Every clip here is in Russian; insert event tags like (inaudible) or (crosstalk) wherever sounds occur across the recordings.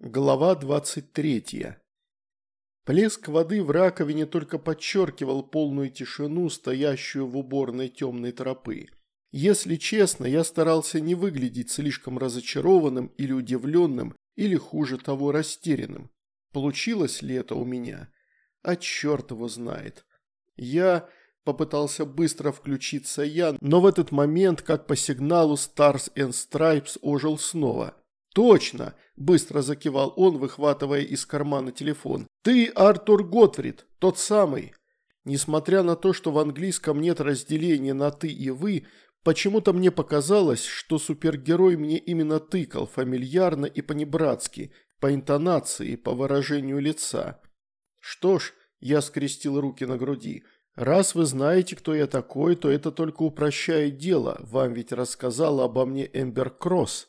Глава 23. Плеск воды в раковине только подчеркивал полную тишину, стоящую в уборной темной тропы. Если честно, я старался не выглядеть слишком разочарованным или удивленным, или хуже того растерянным. Получилось ли это у меня? А черт его знает. Я попытался быстро включиться я, но в этот момент, как по сигналу, Stars and Stripes ожил снова – «Точно!» – быстро закивал он, выхватывая из кармана телефон. «Ты Артур Готфрид, тот самый!» Несмотря на то, что в английском нет разделения на «ты» и «вы», почему-то мне показалось, что супергерой мне именно тыкал фамильярно и по-небратски, по интонации, по выражению лица. Что ж, я скрестил руки на груди. Раз вы знаете, кто я такой, то это только упрощает дело. Вам ведь рассказала обо мне Эмбер Кросс.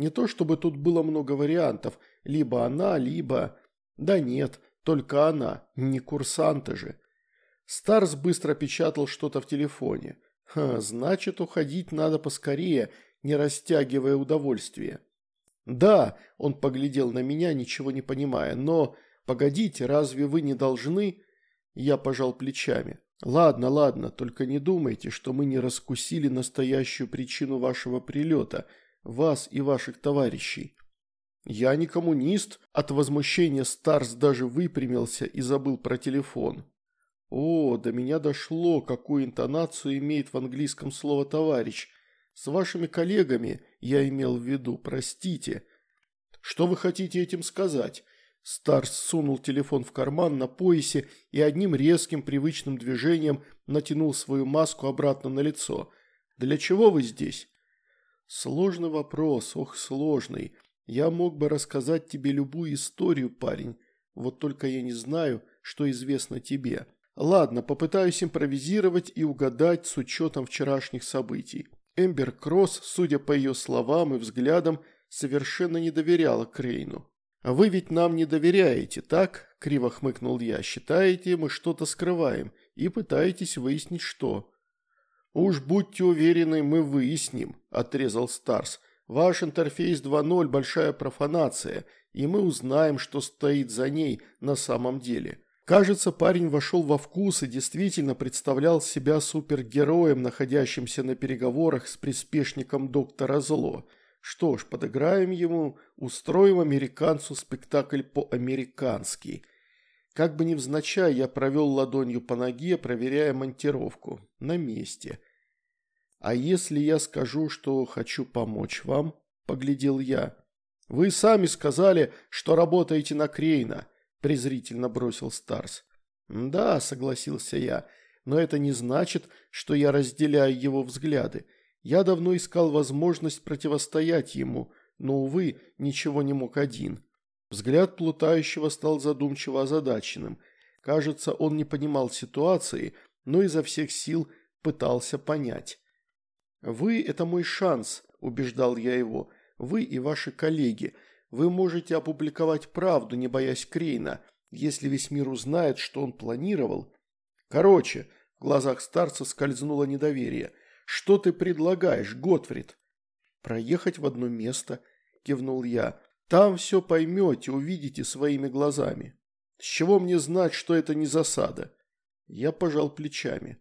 Не то чтобы тут было много вариантов, либо она, либо... Да нет, только она, не курсанты же. Старс быстро печатал что-то в телефоне. Ха, значит, уходить надо поскорее, не растягивая удовольствие. Да, он поглядел на меня, ничего не понимая, но... Погодите, разве вы не должны... Я пожал плечами. «Ладно, ладно, только не думайте, что мы не раскусили настоящую причину вашего прилета вас и ваших товарищей. Я не коммунист, от возмущения Старс даже выпрямился и забыл про телефон. О, до меня дошло, какую интонацию имеет в английском слово «товарищ». С вашими коллегами я имел в виду, простите. Что вы хотите этим сказать? Старс сунул телефон в карман на поясе и одним резким привычным движением натянул свою маску обратно на лицо. «Для чего вы здесь?» «Сложный вопрос, ох, сложный. Я мог бы рассказать тебе любую историю, парень. Вот только я не знаю, что известно тебе. Ладно, попытаюсь импровизировать и угадать с учетом вчерашних событий. Эмбер Кросс, судя по ее словам и взглядам, совершенно не доверяла Крейну. «А вы ведь нам не доверяете, так?» – криво хмыкнул я. «Считаете, мы что-то скрываем и пытаетесь выяснить, что?» «Уж будьте уверены, мы выясним», – отрезал Старс. «Ваш интерфейс 2.0 – большая профанация, и мы узнаем, что стоит за ней на самом деле». Кажется, парень вошел во вкус и действительно представлял себя супергероем, находящимся на переговорах с приспешником доктора Зло. Что ж, подыграем ему, устроим американцу спектакль по-американски. Как бы невзначай, я провел ладонью по ноге, проверяя монтировку. На месте. «А если я скажу, что хочу помочь вам?» – поглядел я. «Вы сами сказали, что работаете на Крейна», – презрительно бросил Старс. «Да», – согласился я, – «но это не значит, что я разделяю его взгляды. Я давно искал возможность противостоять ему, но, увы, ничего не мог один». Взгляд плутающего стал задумчиво озадаченным. Кажется, он не понимал ситуации, но изо всех сил пытался понять. «Вы – это мой шанс», – убеждал я его. «Вы и ваши коллеги. Вы можете опубликовать правду, не боясь Крейна, если весь мир узнает, что он планировал». «Короче», – в глазах старца скользнуло недоверие. «Что ты предлагаешь, Готфрид?» «Проехать в одно место», – кивнул я. Там все поймете, увидите своими глазами. С чего мне знать, что это не засада? Я пожал плечами.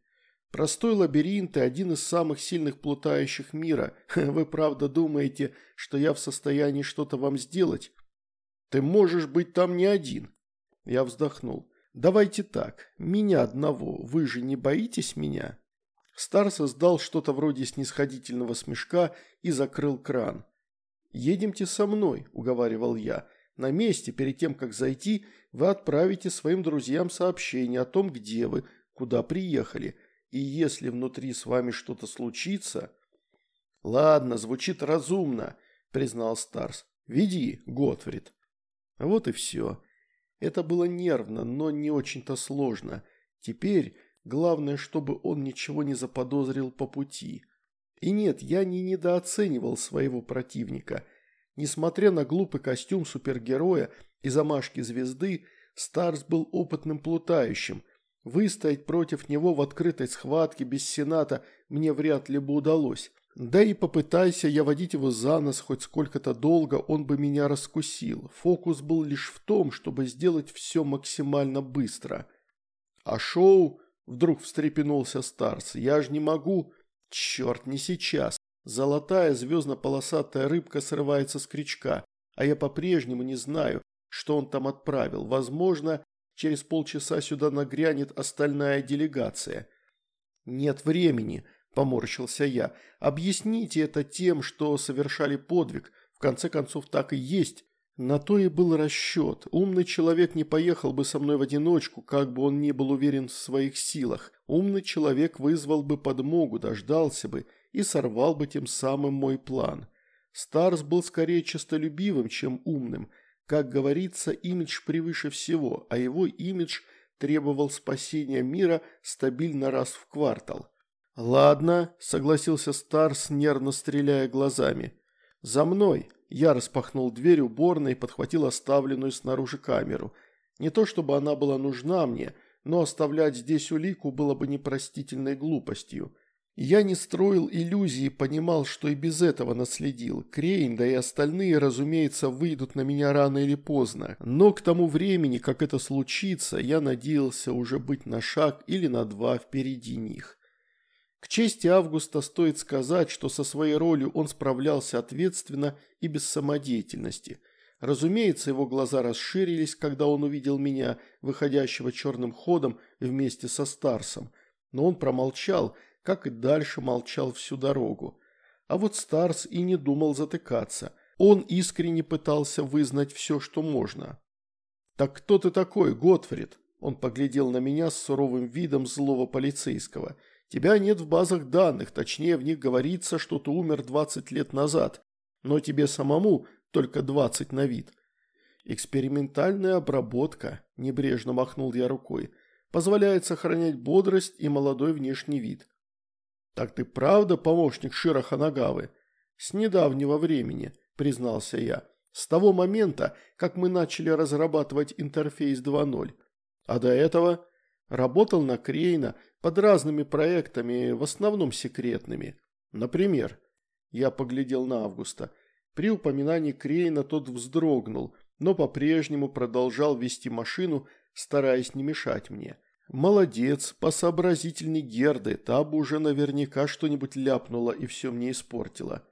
Простой лабиринт и один из самых сильных плутающих мира. (laughs) Вы правда думаете, что я в состоянии что-то вам сделать? Ты можешь быть там не один. Я вздохнул. Давайте так, меня одного, вы же не боитесь меня? Стар создал что-то вроде снисходительного смешка и закрыл кран. «Едемте со мной», – уговаривал я. «На месте, перед тем, как зайти, вы отправите своим друзьям сообщение о том, где вы, куда приехали, и если внутри с вами что-то случится...» «Ладно, звучит разумно», – признал Старс. «Веди, Готфрид». Вот и все. Это было нервно, но не очень-то сложно. Теперь главное, чтобы он ничего не заподозрил по пути. И нет, я не недооценивал своего противника. Несмотря на глупый костюм супергероя и замашки звезды, Старс был опытным плутающим. Выстоять против него в открытой схватке без Сената мне вряд ли бы удалось. Да и попытайся я водить его за нос хоть сколько-то долго, он бы меня раскусил. Фокус был лишь в том, чтобы сделать все максимально быстро. А шоу... Вдруг встрепенулся Старс. «Я ж не могу...» «Черт, не сейчас!» Золотая звездно-полосатая рыбка срывается с крючка, а я по-прежнему не знаю, что он там отправил. Возможно, через полчаса сюда нагрянет остальная делегация. «Нет времени», – поморщился я. «Объясните это тем, что совершали подвиг. В конце концов, так и есть. На то и был расчет. Умный человек не поехал бы со мной в одиночку, как бы он ни был уверен в своих силах. Умный человек вызвал бы подмогу, дождался бы и сорвал бы тем самым мой план. Старс был скорее честолюбивым, чем умным. Как говорится, имидж превыше всего, а его имидж требовал спасения мира стабильно раз в квартал. «Ладно», – согласился Старс, нервно стреляя глазами. «За мной!» Я распахнул дверь уборной и подхватил оставленную снаружи камеру. Не то чтобы она была нужна мне, но оставлять здесь улику было бы непростительной глупостью. Я не строил иллюзий и понимал, что и без этого наследил. Крейн, да и остальные, разумеется, выйдут на меня рано или поздно. Но к тому времени, как это случится, я надеялся уже быть на шаг или на два впереди них. К чести Августа стоит сказать, что со своей ролью он справлялся ответственно и без самодеятельности. Разумеется, его глаза расширились, когда он увидел меня, выходящего черным ходом вместе со Старсом, но он промолчал, как и дальше молчал всю дорогу. А вот Старс и не думал затыкаться. Он искренне пытался вызнать все, что можно. «Так кто ты такой, Готфрид?» Он поглядел на меня с суровым видом злого полицейского – Тебя нет в базах данных, точнее в них говорится, что ты умер 20 лет назад, но тебе самому только 20 на вид. Экспериментальная обработка, небрежно махнул я рукой, позволяет сохранять бодрость и молодой внешний вид. Так ты правда помощник Шира Ханагавы? С недавнего времени, признался я. С того момента, как мы начали разрабатывать интерфейс 2.0. А до этого работал на Крейна под разными проектами, в основном секретными. Например, я поглядел на Августа. При упоминании Крейна тот вздрогнул, но по-прежнему продолжал вести машину, стараясь не мешать мне. Молодец, посообразительней Герды, та бы уже наверняка что-нибудь ляпнула и все мне испортила.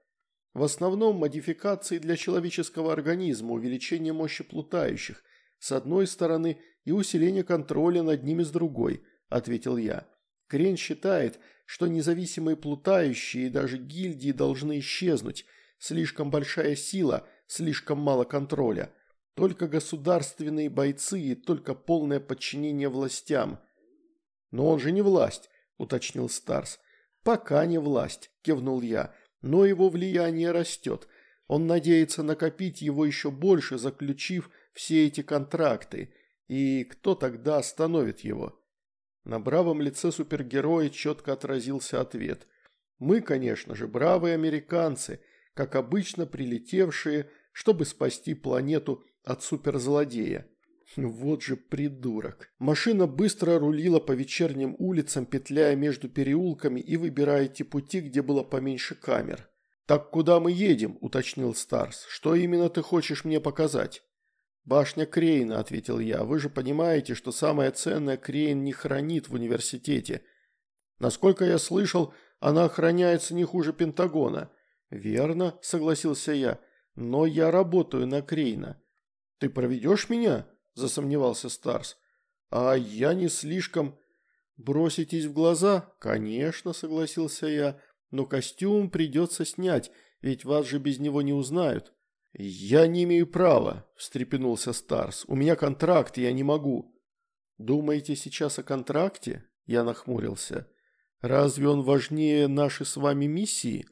В основном модификации для человеческого организма, увеличение мощи плутающих, с одной стороны, и усиление контроля над ними с другой, ответил я. Крен считает, что независимые плутающие и даже гильдии должны исчезнуть. Слишком большая сила, слишком мало контроля. Только государственные бойцы и только полное подчинение властям. Но он же не власть, уточнил Старс. Пока не власть, кивнул я, но его влияние растет. Он надеется накопить его еще больше, заключив все эти контракты. И кто тогда остановит его? На бравом лице супергероя четко отразился ответ. Мы, конечно же, бравые американцы, как обычно прилетевшие, чтобы спасти планету от суперзлодея. Вот же придурок. Машина быстро рулила по вечерним улицам, петляя между переулками и выбирая те пути, где было поменьше камер. «Так куда мы едем?» – уточнил Старс. «Что именно ты хочешь мне показать?» «Башня Крейна», – ответил я. «Вы же понимаете, что самое ценное Крейн не хранит в университете. Насколько я слышал, она охраняется не хуже Пентагона». «Верно», – согласился я. «Но я работаю на Крейна». «Ты проведешь меня?» – засомневался Старс. «А я не слишком...» «Броситесь в глаза?» «Конечно», – согласился я. «Но костюм придется снять, ведь вас же без него не узнают». «Я не имею права», – встрепенулся Старс. «У меня контракт, я не могу». «Думаете сейчас о контракте?» – я нахмурился. «Разве он важнее нашей с вами миссии?»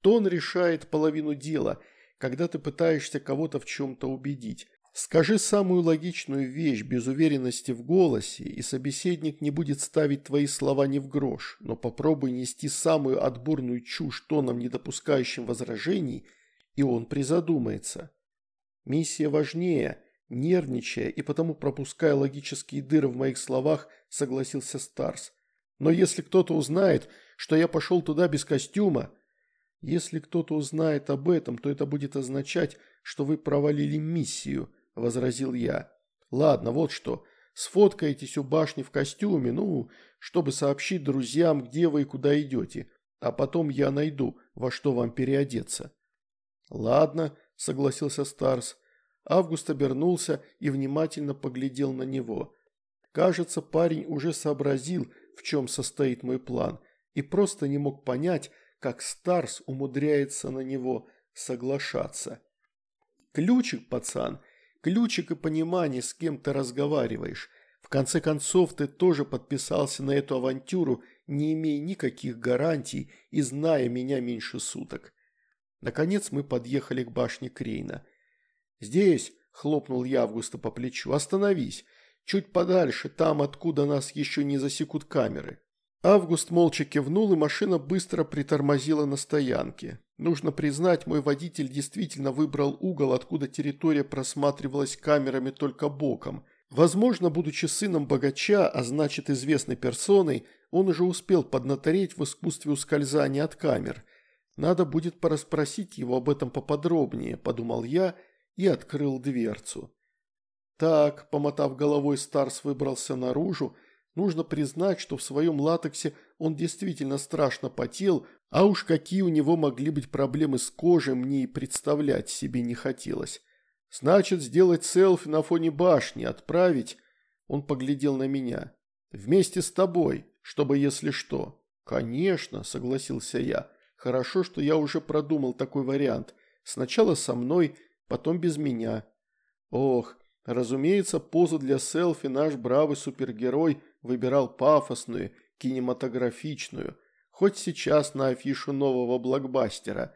Тон решает половину дела, когда ты пытаешься кого-то в чем-то убедить. Скажи самую логичную вещь без уверенности в голосе, и собеседник не будет ставить твои слова ни в грош, но попробуй нести самую отборную чушь тоном, не допускающим возражений – и он призадумается. Миссия важнее, нервничая и потому пропуская логические дыры в моих словах, согласился Старс. Но если кто-то узнает, что я пошел туда без костюма, Если кто-то узнает об этом, то это будет означать, что вы провалили миссию», – возразил я. «Ладно, вот что. Сфоткаетесь у башни в костюме, ну, чтобы сообщить друзьям, где вы и куда идете, а потом я найду, во что вам переодеться». «Ладно», – согласился Старс. Август обернулся и внимательно поглядел на него. Кажется, парень уже сообразил, в чем состоит мой план, и просто не мог понять, как Старс умудряется на него соглашаться. Ключик, пацан, ключик и понимание, с кем ты разговариваешь. В конце концов, ты тоже подписался на эту авантюру, не имея никаких гарантий и зная меня меньше суток. Наконец мы подъехали к башне Крейна. «Здесь», – хлопнул я Августа по плечу, – «остановись. Чуть подальше, там, откуда нас еще не засекут камеры». Август молча кивнул, и машина быстро притормозила на стоянке. Нужно признать, мой водитель действительно выбрал угол, откуда территория просматривалась камерами только боком. Возможно, будучи сыном богача, а значит известной персоной, он уже успел поднатореть в искусстве ускользания от камер. Надо будет порасспросить его об этом поподробнее, подумал я и открыл дверцу. Так, помотав головой, Старс выбрался наружу, Нужно признать, что в своем латексе он действительно страшно потел, а уж какие у него могли быть проблемы с кожей, мне и представлять себе не хотелось. Значит, сделать селфи на фоне башни, отправить... Он поглядел на меня. Вместе с тобой, чтобы если что. Конечно, согласился я. Хорошо, что я уже продумал такой вариант. Сначала со мной, потом без меня. Ох, разумеется, позу для селфи наш бравый супергерой выбирал пафосную, кинематографичную, хоть сейчас на афишу нового блокбастера.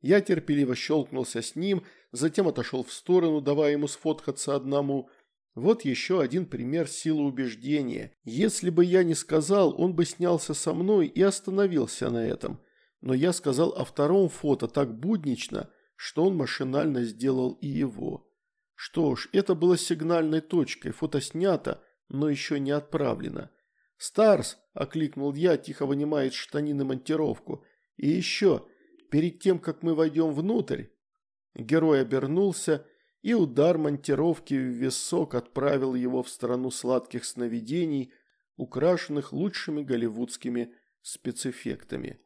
Я терпеливо щелкнулся с ним, затем отошел в сторону, давая ему сфоткаться одному. Вот еще один пример силы убеждения. Если бы я не сказал, он бы снялся со мной и остановился на этом. Но я сказал о втором фото так буднично, что он машинально сделал и его. Что ж, это было сигнальной точкой, фото снято, но еще не отправлено. «Старс!» – окликнул я, тихо вынимая из штанины монтировку. «И еще, перед тем, как мы войдем внутрь...» Герой обернулся, и удар монтировки в висок отправил его в страну сладких сновидений, украшенных лучшими голливудскими спецэффектами.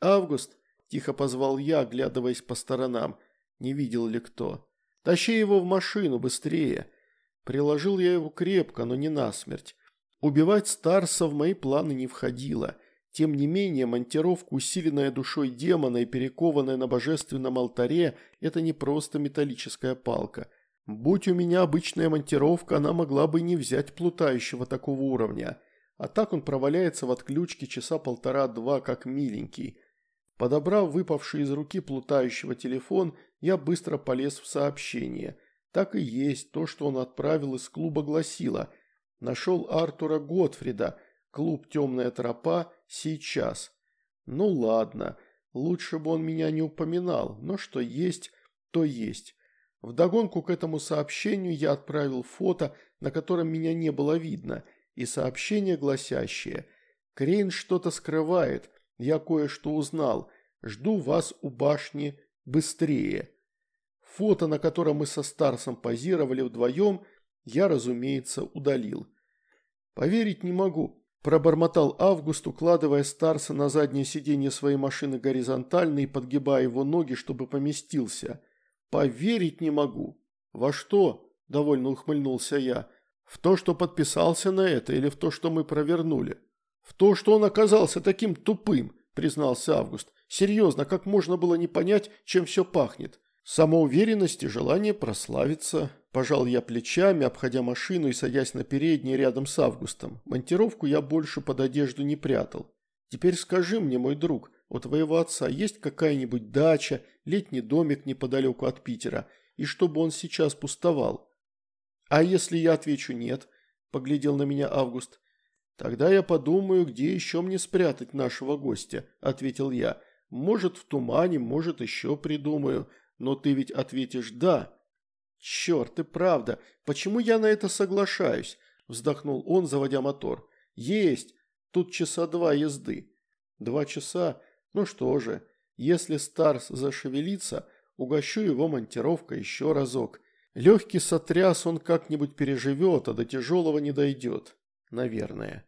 «Август!» – тихо позвал я, оглядываясь по сторонам. Не видел ли кто. «Тащи его в машину, быстрее!» Приложил я его крепко, но не насмерть. Убивать Старса в мои планы не входило. Тем не менее, монтировка, усиленная душой демона и перекованная на божественном алтаре, это не просто металлическая палка. Будь у меня обычная монтировка, она могла бы не взять плутающего такого уровня. А так он проваляется в отключке часа полтора-два, как миленький. Подобрав выпавший из руки плутающего телефон, я быстро полез в сообщение – так и есть, то, что он отправил из клуба гласило «Нашел Артура Готфрида, клуб «Темная тропа» сейчас». Ну ладно, лучше бы он меня не упоминал, но что есть, то есть. Вдогонку к этому сообщению я отправил фото, на котором меня не было видно, и сообщение гласящее «Крейн что-то скрывает, я кое-что узнал, жду вас у башни быстрее». Фото, на котором мы со Старсом позировали вдвоем, я, разумеется, удалил. «Поверить не могу», – пробормотал Август, укладывая Старса на заднее сиденье своей машины горизонтально и подгибая его ноги, чтобы поместился. «Поверить не могу». «Во что?» – довольно ухмыльнулся я. «В то, что подписался на это, или в то, что мы провернули?» «В то, что он оказался таким тупым», – признался Август. «Серьезно, как можно было не понять, чем все пахнет?» Самоуверенность и желание прославиться. Пожал я плечами, обходя машину и садясь на переднее рядом с Августом. Монтировку я больше под одежду не прятал. Теперь скажи мне, мой друг, у твоего отца есть какая-нибудь дача, летний домик неподалеку от Питера, и чтобы он сейчас пустовал? А если я отвечу нет, поглядел на меня Август. Тогда я подумаю, где еще мне спрятать нашего гостя, ответил я. Может, в тумане, может, еще придумаю но ты ведь ответишь «да». «Черт, и правда, почему я на это соглашаюсь?» – вздохнул он, заводя мотор. «Есть, тут часа два езды». «Два часа? Ну что же, Если Старс зашевелится, угощу его монтировкой еще разок. Легкий сотряс он как-нибудь переживет, а до тяжелого не дойдет. Наверное.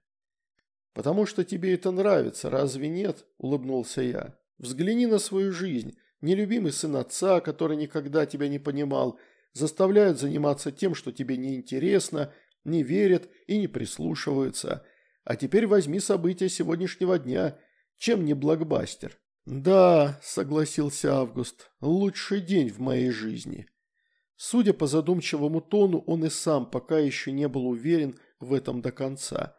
«Потому что тебе это нравится, разве нет?» – улыбнулся я. «Взгляни на свою жизнь. Нелюбимый сын отца, который никогда тебя не понимал, заставляют заниматься тем, что тебе не интересно, не верят и не прислушиваются. А теперь возьми события сегодняшнего дня. Чем не блокбастер?» «Да», – согласился Август, – «лучший день в моей жизни». Судя по задумчивому тону, он и сам пока еще не был уверен в этом до конца.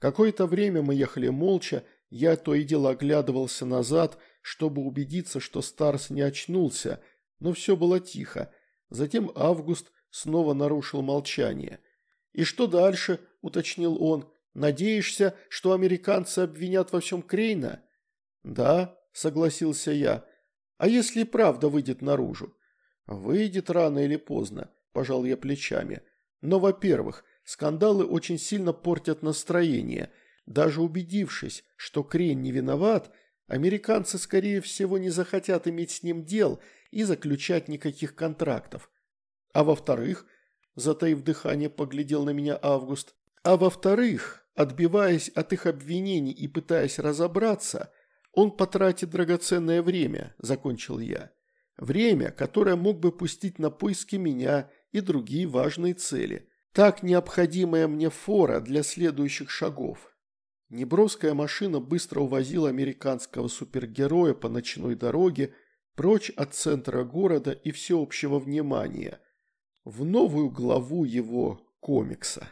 Какое-то время мы ехали молча, я то и дело оглядывался назад, чтобы убедиться, что Старс не очнулся, но все было тихо. Затем Август снова нарушил молчание. «И что дальше?» – уточнил он. «Надеешься, что американцы обвинят во всем Крейна?» «Да», – согласился я. «А если правда выйдет наружу?» «Выйдет рано или поздно», – пожал я плечами. «Но, во-первых, скандалы очень сильно портят настроение. Даже убедившись, что Крейн не виноват, американцы, скорее всего, не захотят иметь с ним дел и заключать никаких контрактов. А во-вторых, затаив дыхание, поглядел на меня Август, а во-вторых, отбиваясь от их обвинений и пытаясь разобраться, он потратит драгоценное время, закончил я. Время, которое мог бы пустить на поиски меня и другие важные цели. Так необходимая мне фора для следующих шагов. Неброская машина быстро увозила американского супергероя по ночной дороге прочь от центра города и всеобщего внимания в новую главу его комикса.